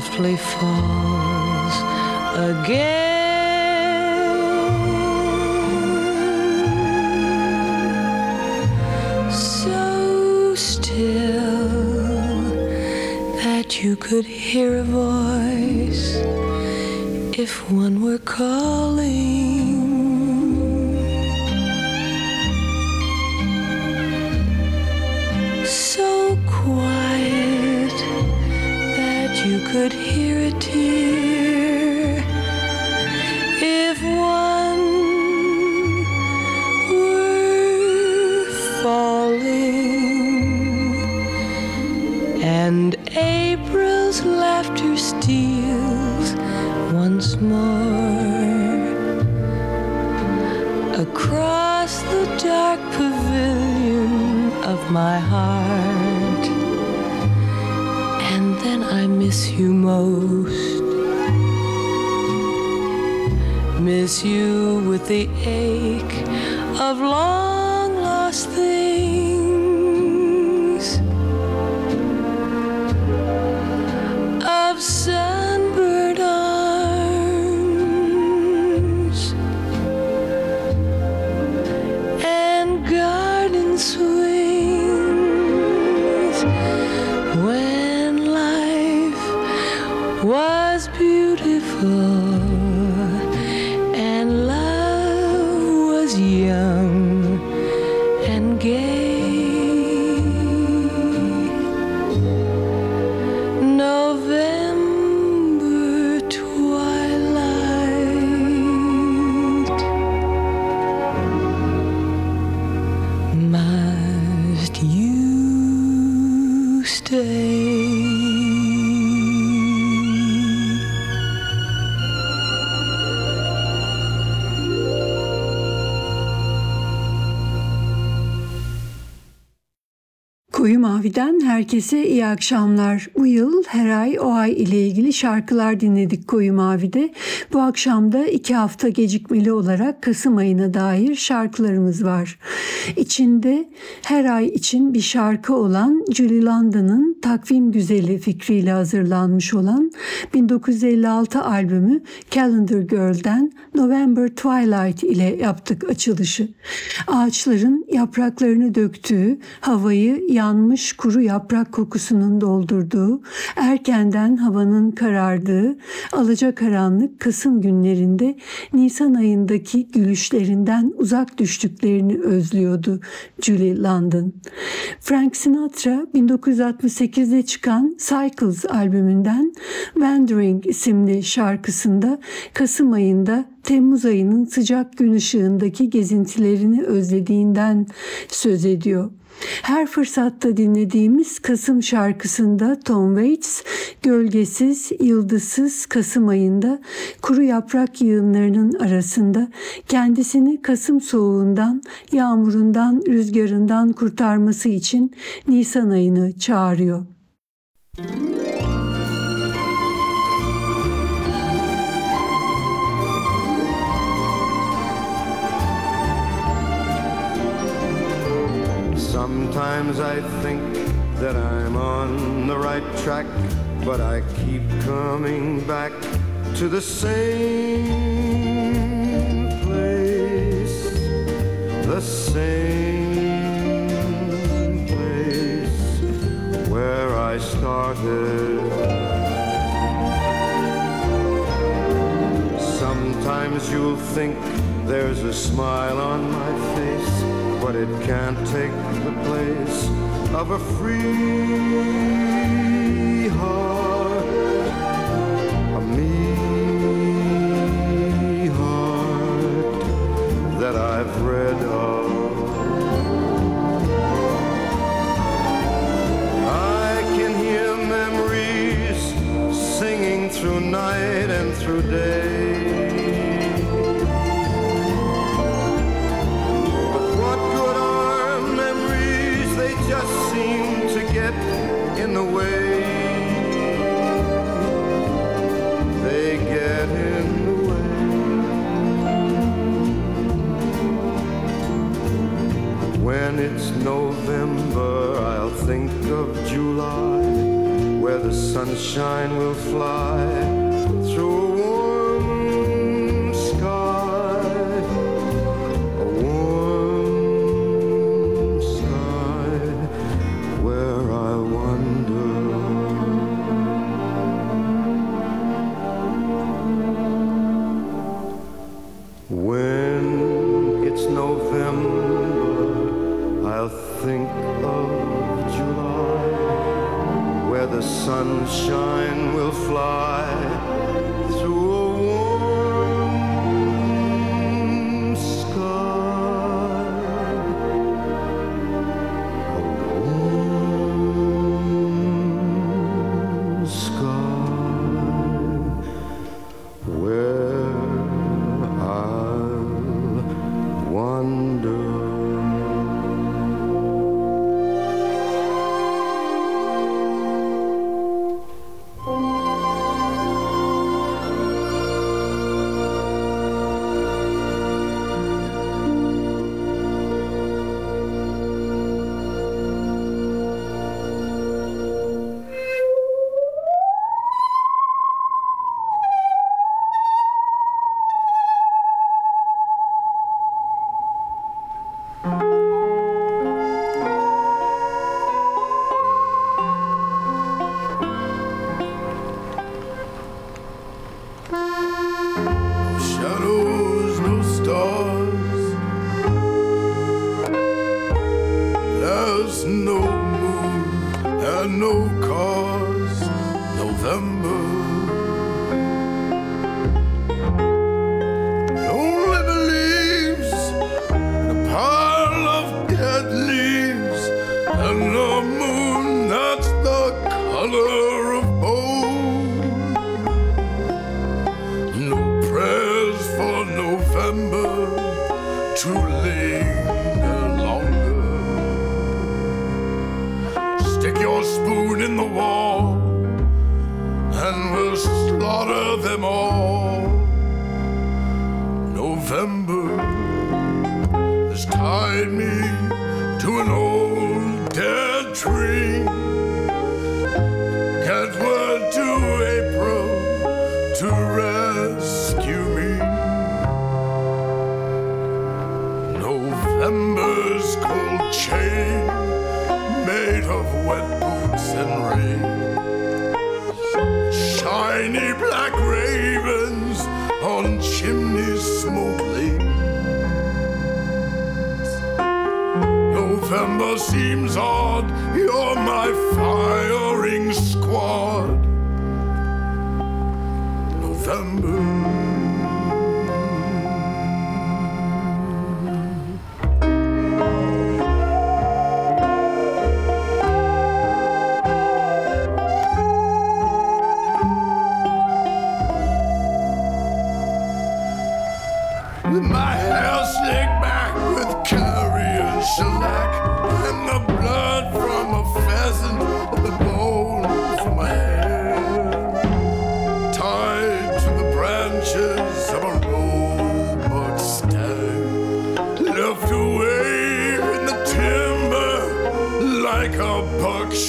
Softly falls again. So still that you could hear a voice if one were calling. could hear it here. Mavi'den herkese iyi akşamlar. Bu yıl her ay o ay ile ilgili şarkılar dinledik Koyu Mavi'de. Bu akşam da iki hafta gecikmeli olarak Kasım ayına dair şarkılarımız var. İçinde her ay için bir şarkı olan Julie London'ın Takvim Güzeli fikriyle hazırlanmış olan 1956 albümü Calendar Girl'den November Twilight ile yaptık açılışı. Ağaçların yapraklarını döktüğü, havayı yanmış kuru yaprak kokusunun doldurduğu, erkenden havanın karardığı, alacakaranlık Kasım günlerinde Nisan ayındaki gülüşlerinden uzak düştüklerini özlüyordu Julie London. Frank Sinatra 1968'de çıkan Cycles albümünden Wandering isimli şarkısında Kasım ayında Temmuz ayının sıcak gün ışığındaki gezintilerini özlediğinden söz ediyor. Her fırsatta dinlediğimiz Kasım şarkısında Tom Waits, gölgesiz, yıldızsız Kasım ayında kuru yaprak yığınlarının arasında kendisini Kasım soğuğundan, yağmurundan, rüzgarından kurtarması için Nisan ayını çağırıyor. Sometimes I think that I'm on the right track, but I keep coming back to the same place, the same place where I started. Sometimes you'll think there's a smile on my face, but it can't take place of a free heart, a me heart that I've read of. I can hear memories singing through night and through day. When it's November, I'll think of July, where the sunshine will fly through Seems odd, you're my firing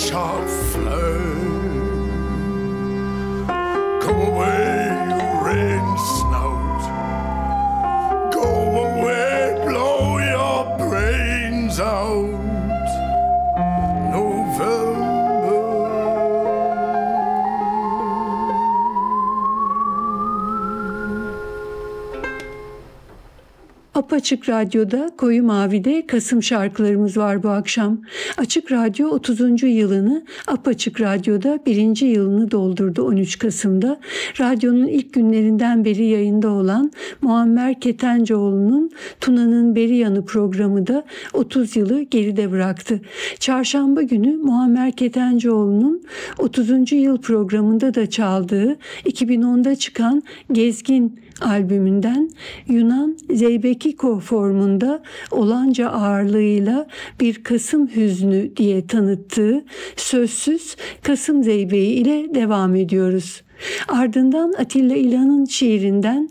sharp Apaçık Radyo'da Koyu Mavi'de Kasım şarkılarımız var bu akşam. Açık Radyo 30. yılını Apaçık Radyo'da 1. yılını doldurdu 13 Kasım'da. Radyonun ilk günlerinden beri yayında olan Muammer Ketencoğlu'nun Tuna'nın Beri Yanı programı da 30 yılı geride bıraktı. Çarşamba günü Muammer Ketencoğlu'nun 30. yıl programında da çaldığı 2010'da çıkan Gezgin albümünden Yunan Zeybekiko formunda olanca ağırlığıyla bir Kasım hüznü diye tanıttığı sözsüz Kasım Zeybeği ile devam ediyoruz. Ardından Atilla İlhan'ın şiirinden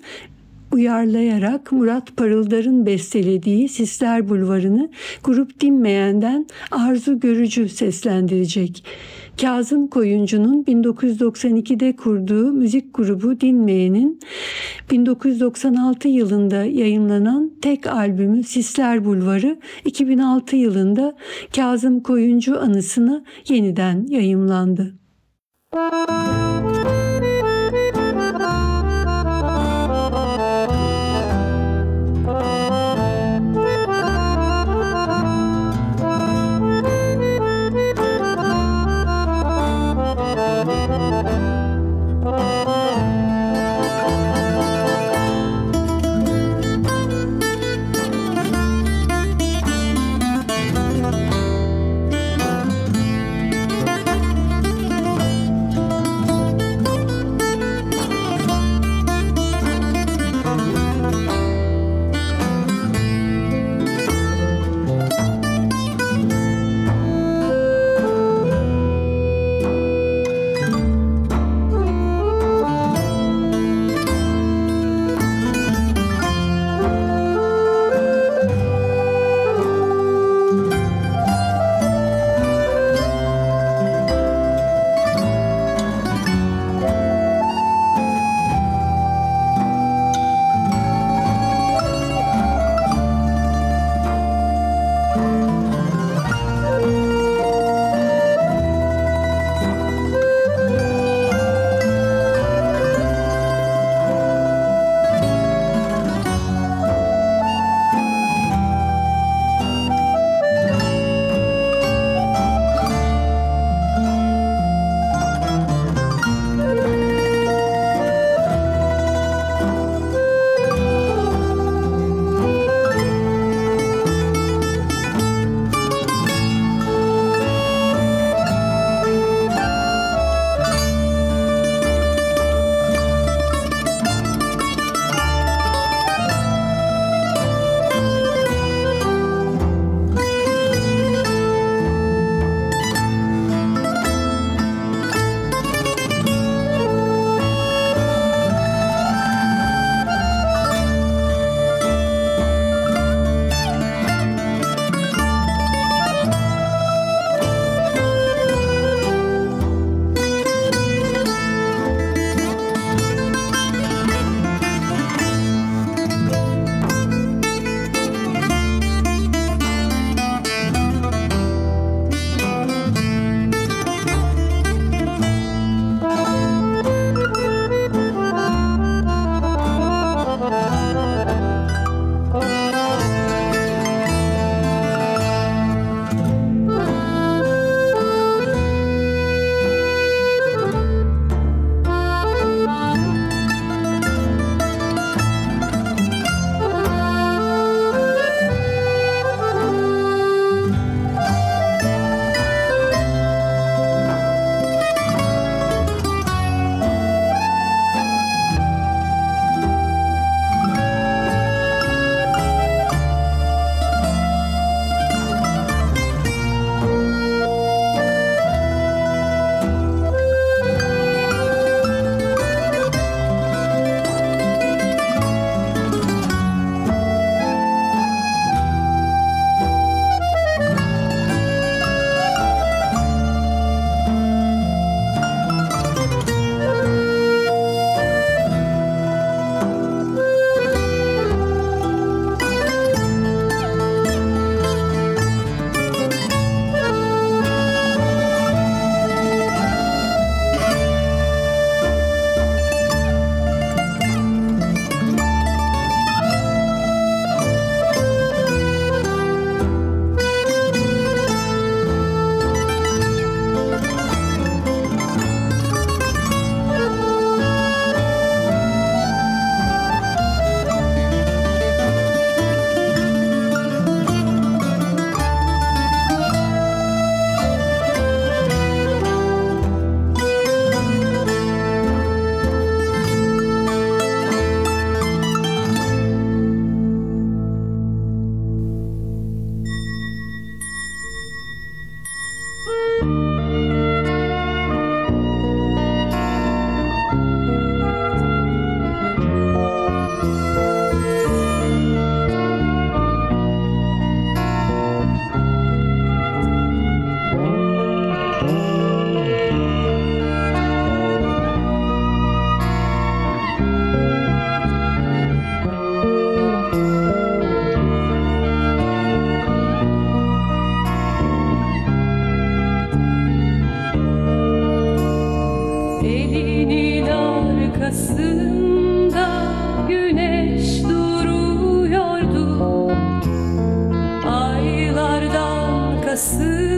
uyarlayarak Murat Parıldar'ın bestelediği Sisler Bulvarı'nı grup dinmeyenden Arzu Görücü seslendirecek. Kazım Koyuncu'nun 1992'de kurduğu müzik grubu Dinmeyen'in 1996 yılında yayınlanan tek albümü Sisler Bulvarı 2006 yılında Kazım Koyuncu anısına yeniden yayımlandı. Kasım'da Aylardan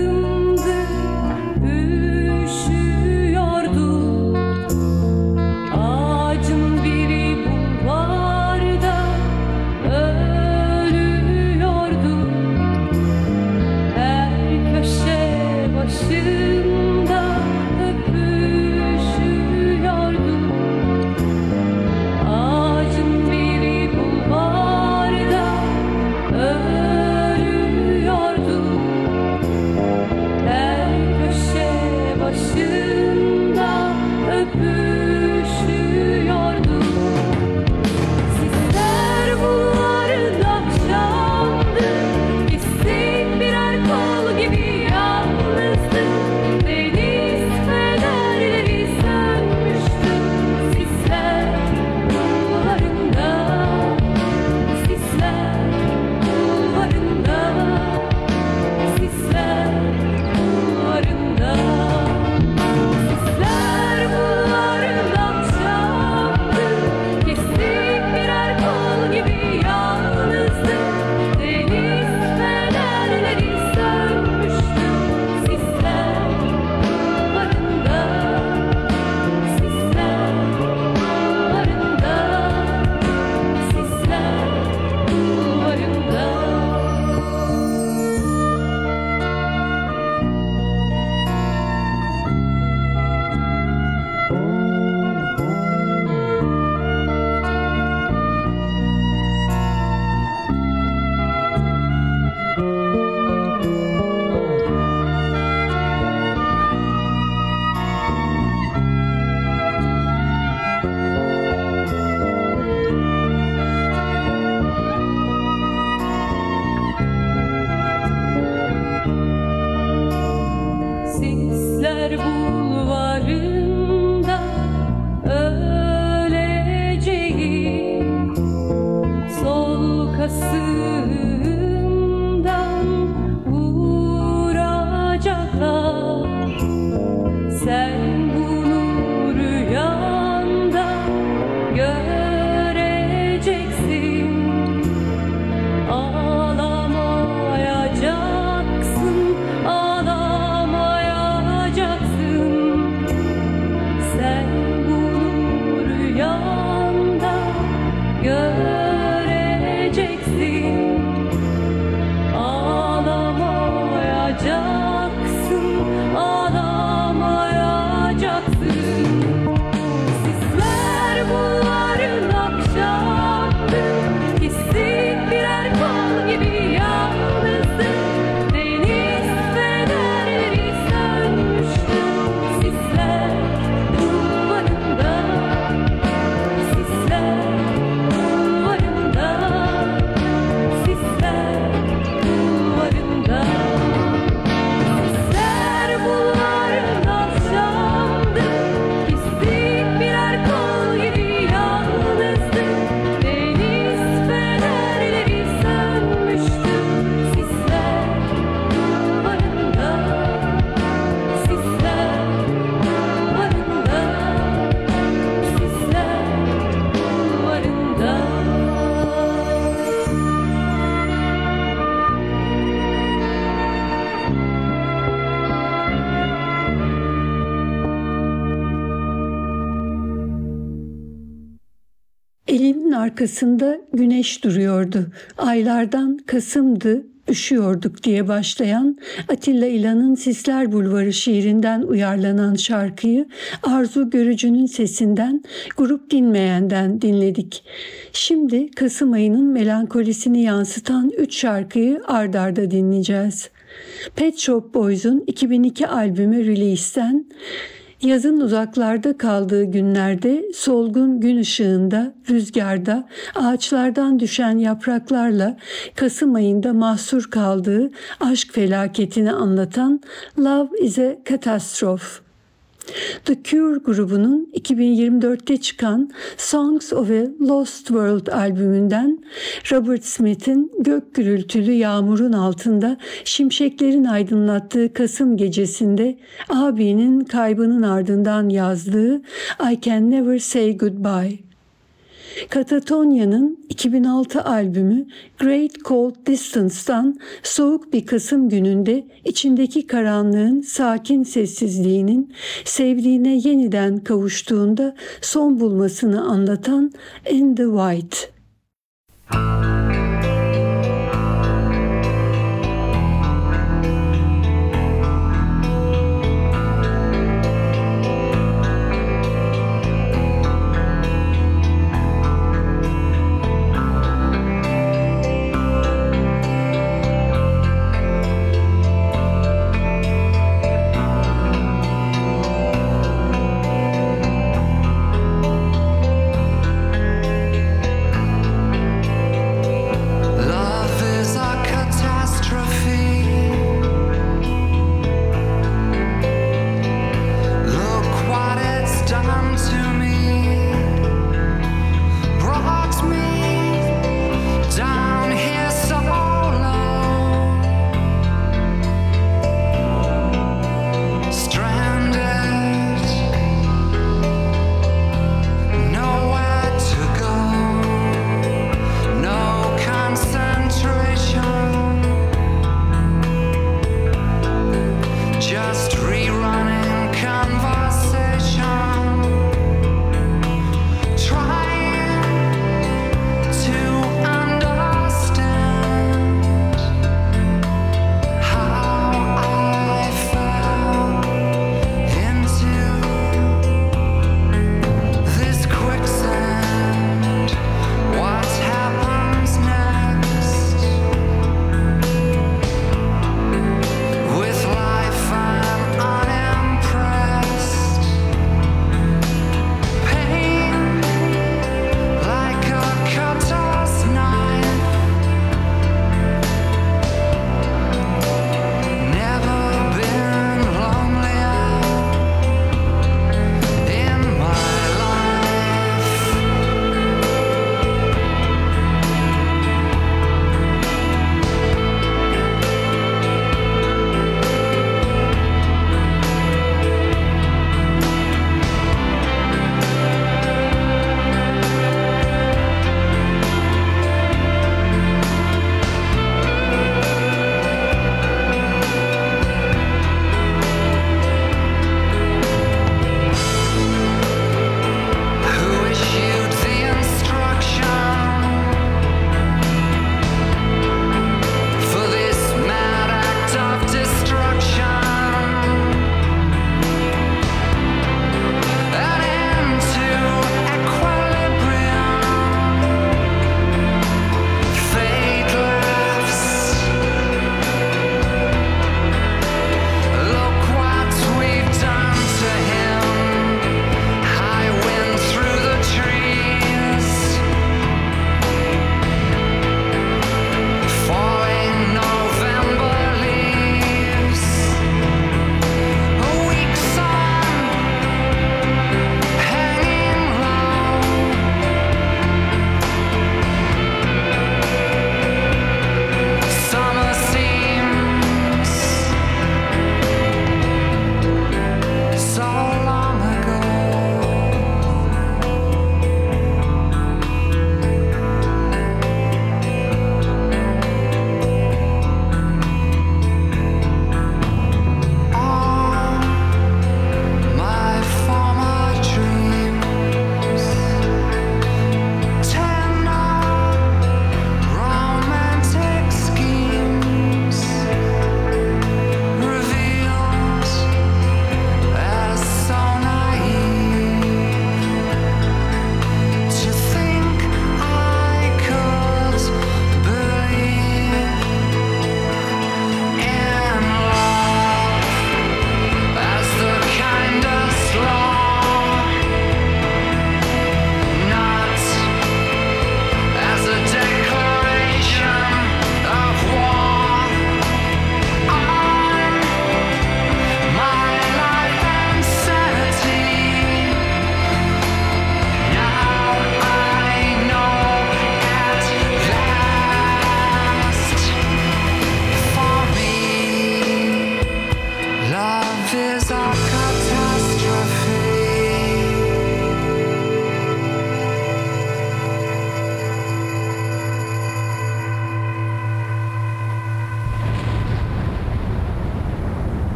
arkasında güneş duruyordu. Aylardan Kasım'dı, üşüyorduk diye başlayan Atilla İlhan'ın Sisler Bulvarı şiirinden uyarlanan şarkıyı Arzu Görücü'nün sesinden Grup Dinmeyen'den dinledik. Şimdi Kasım ayının melankolisini yansıtan 3 şarkıyı ardarda dinleyeceğiz. Pet Shop Boys'un 2002 albümü Release'ten Yazın uzaklarda kaldığı günlerde solgun gün ışığında, rüzgarda, ağaçlardan düşen yapraklarla Kasım ayında mahsur kaldığı aşk felaketini anlatan Love is a Catastrophe. The Cure grubunun 2024'te çıkan Songs of a Lost World albümünden Robert Smith'in gök gürültülü yağmurun altında şimşeklerin aydınlattığı Kasım gecesinde abinin kaybının ardından yazdığı I Can Never Say Goodbye. Katatonya'nın 2006 albümü Great Cold Distance'tan soğuk bir Kasım gününde içindeki karanlığın sakin sessizliğinin sevdiğine yeniden kavuştuğunda son bulmasını anlatan In the White.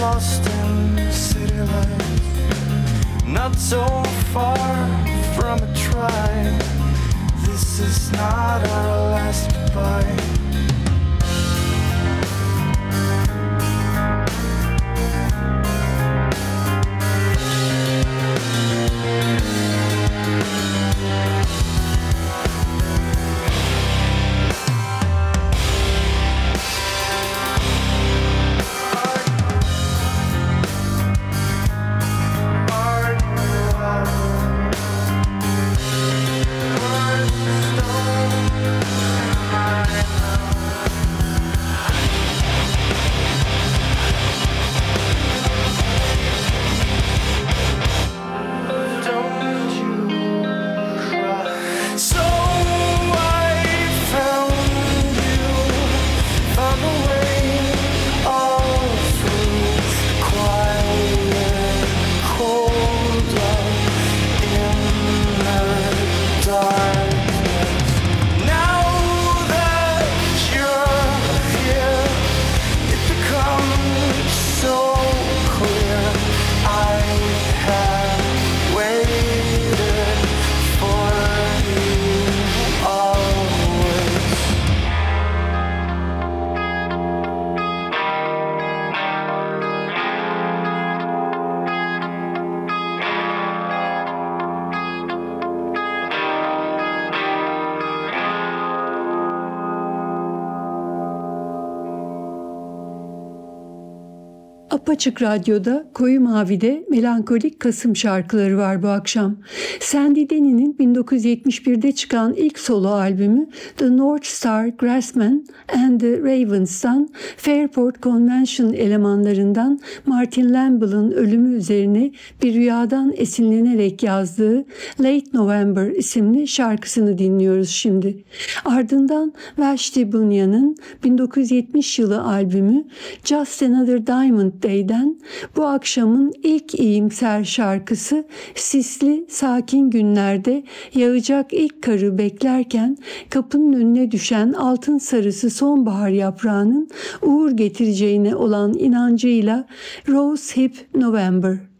Lost in city lights, not so far from a try. This is not our last goodbye. Apaçık Radyo'da Koyu Mavi'de melankolik Kasım şarkıları var bu akşam. Sandy Denny'nin 1971'de çıkan ilk solo albümü The North Star Grassmen and the Ravens'tan Fairport Convention elemanlarından Martin Lamble'ın ölümü üzerine bir rüyadan esinlenerek yazdığı Late November isimli şarkısını dinliyoruz şimdi. Ardından Vashti Bunya'nın 1970 yılı albümü Just Another Diamond Day'den bu akşamın ilk iyimser şarkısı sisli sakin günlerde yağacak ilk karı beklerken kapının önüne düşen altın sarısı sonbahar yaprağının uğur getireceğine olan inancıyla Rose Hip November.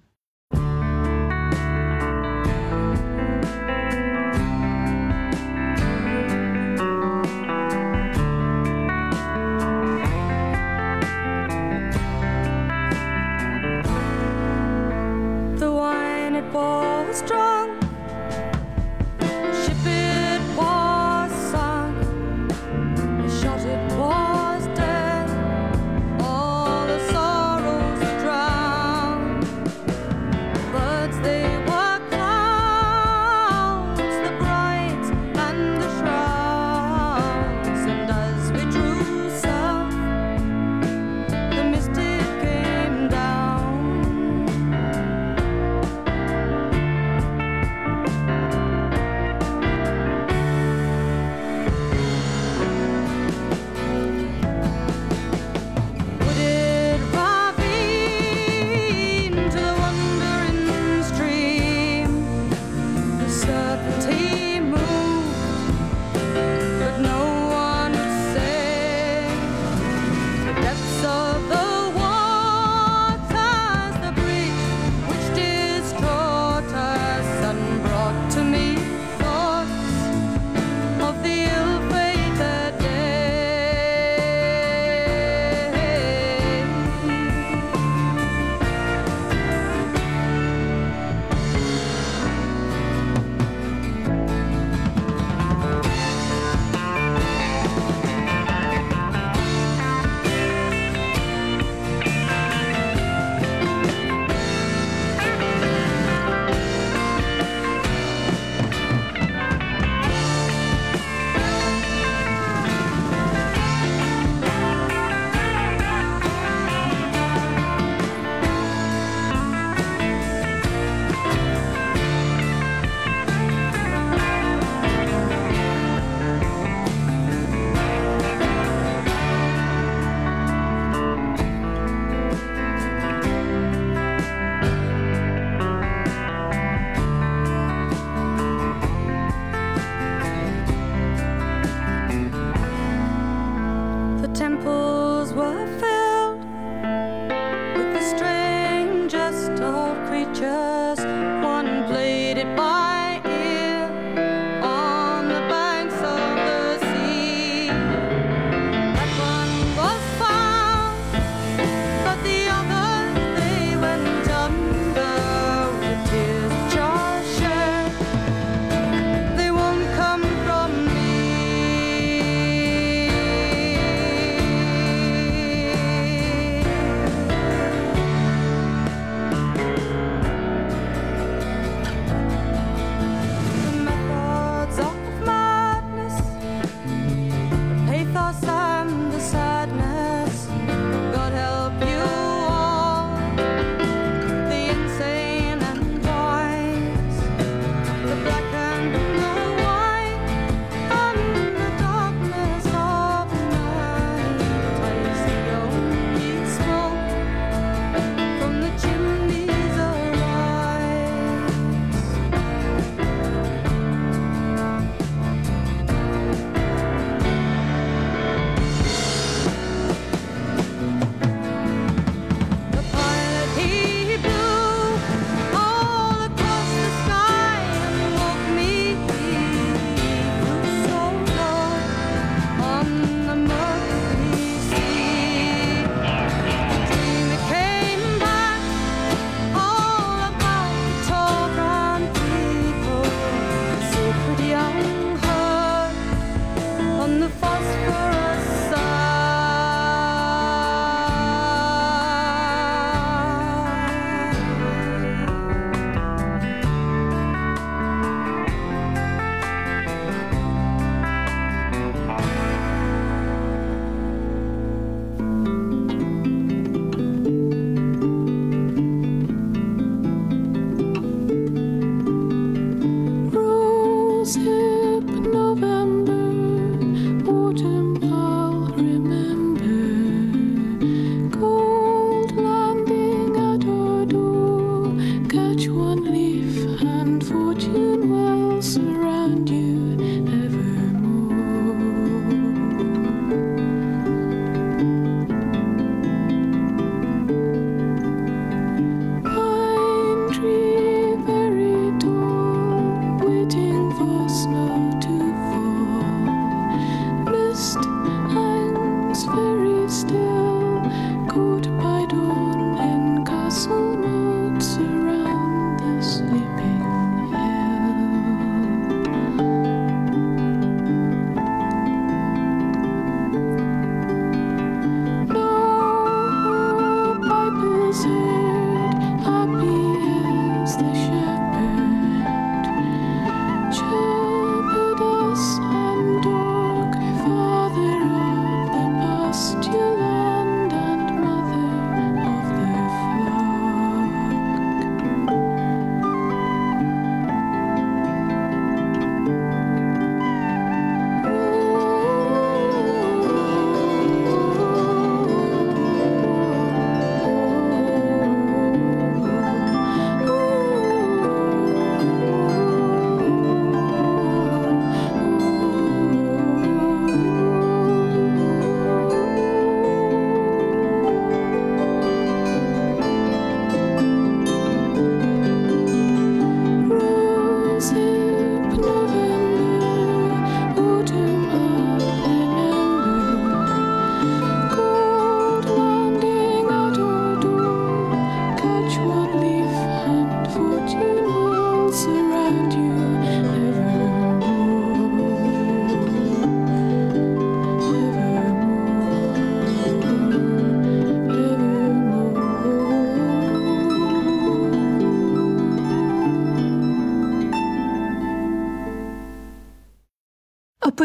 bye.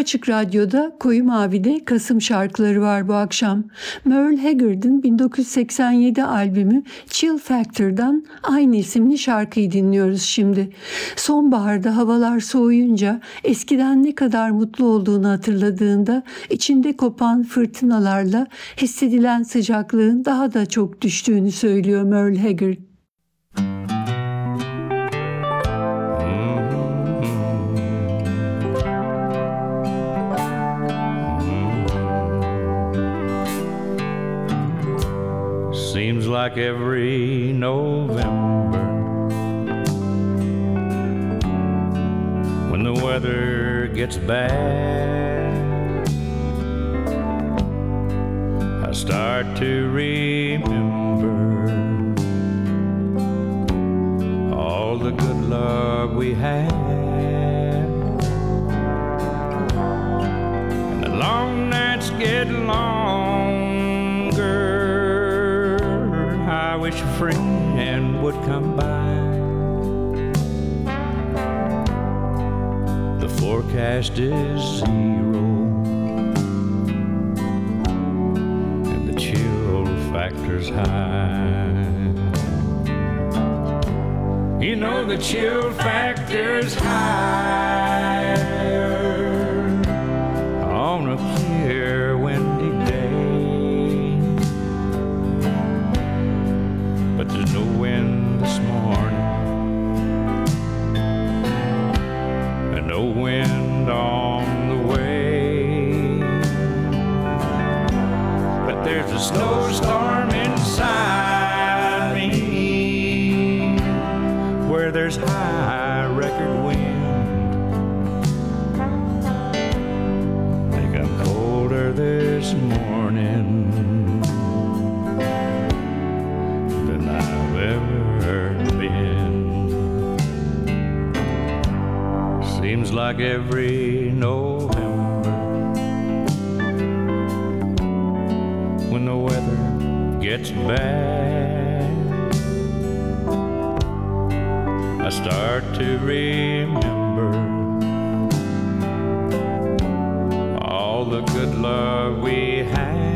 Açık Radyo'da Koyu Mavi'de Kasım şarkıları var bu akşam. Merle Haggard'ın 1987 albümü Chill Factor'dan aynı isimli şarkıyı dinliyoruz şimdi. Sonbaharda havalar soğuyunca eskiden ne kadar mutlu olduğunu hatırladığında içinde kopan fırtınalarla hissedilen sıcaklığın daha da çok düştüğünü söylüyor Merle Haggard. Like every November when the weather gets bad, I start to remember all the good love we had. Would come by. The forecast is zero. And the chill factor's high. You know the chill factor's higher snow. Bad. I start to remember all the good love we had.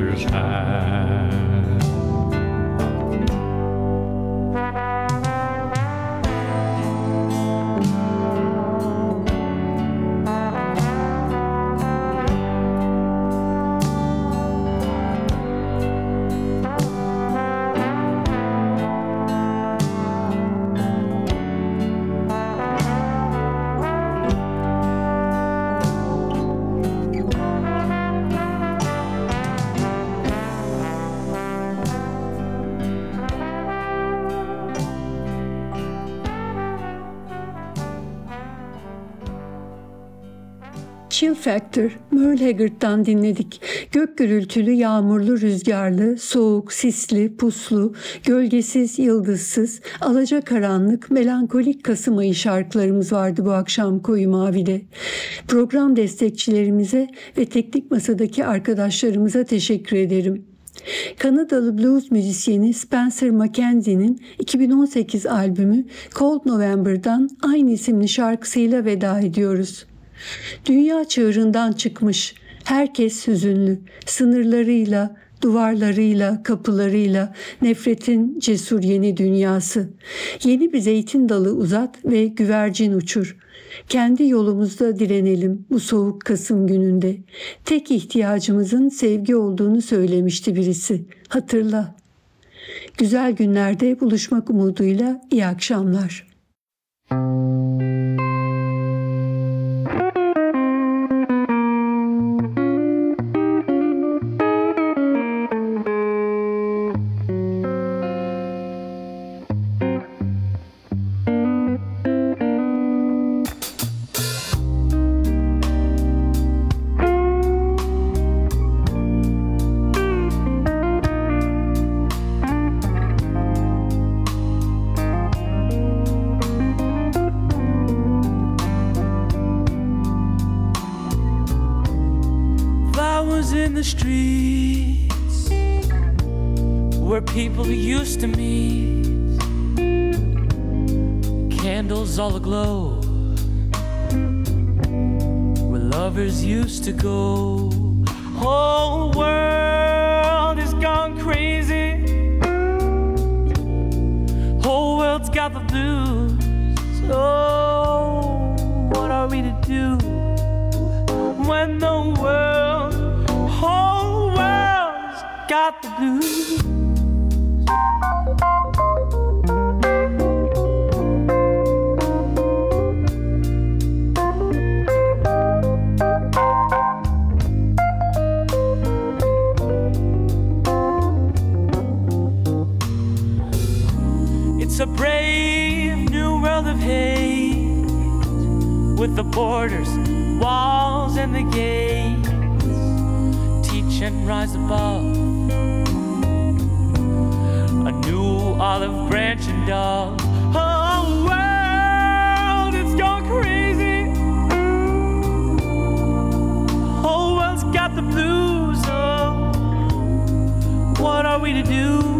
winter's high. Factor, Merle Haggard'dan dinledik. Gök gürültülü, yağmurlu, rüzgarlı, soğuk, sisli, puslu, gölgesiz, yıldızsız, alacakaranlık, melankolik Kasım ayı şarkılarımız vardı bu akşam Koyu Mavi'de. Program destekçilerimize ve teknik masadaki arkadaşlarımıza teşekkür ederim. Kanadalı blues müzisyeni Spencer Mackenzie'nin 2018 albümü Cold November'dan aynı isimli şarkısıyla veda ediyoruz. Dünya çığırından çıkmış, herkes hüzünlü, sınırlarıyla, duvarlarıyla, kapılarıyla, nefretin cesur yeni dünyası. Yeni bir zeytin dalı uzat ve güvercin uçur. Kendi yolumuzda direnelim bu soğuk Kasım gününde. Tek ihtiyacımızın sevgi olduğunu söylemişti birisi. Hatırla. Güzel günlerde buluşmak umuduyla iyi akşamlar. Flowers to go. A brave new world of hate with the borders, walls, and the gates. Teach and rise above a new olive branch and dove. Oh, world, it's gone crazy. Whole world's got the blues. Oh, what are we to do?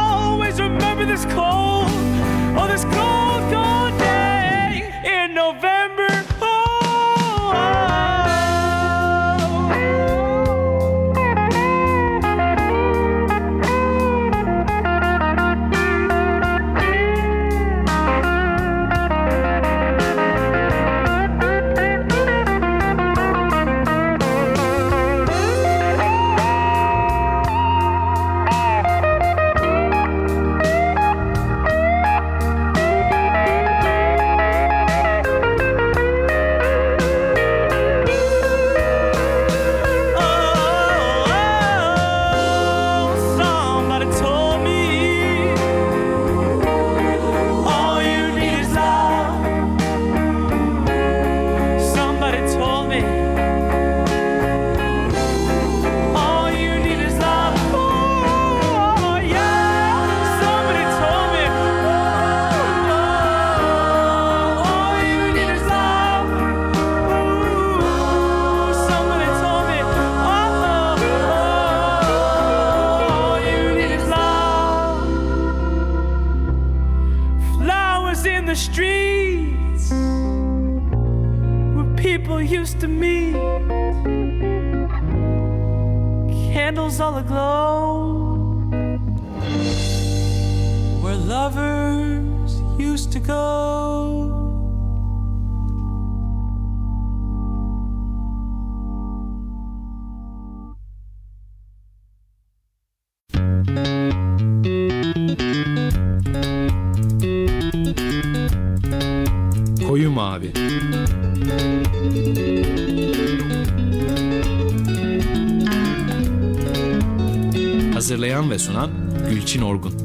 remember this cold, oh, this Hazırlayan ve sunan Gülçin Orgun.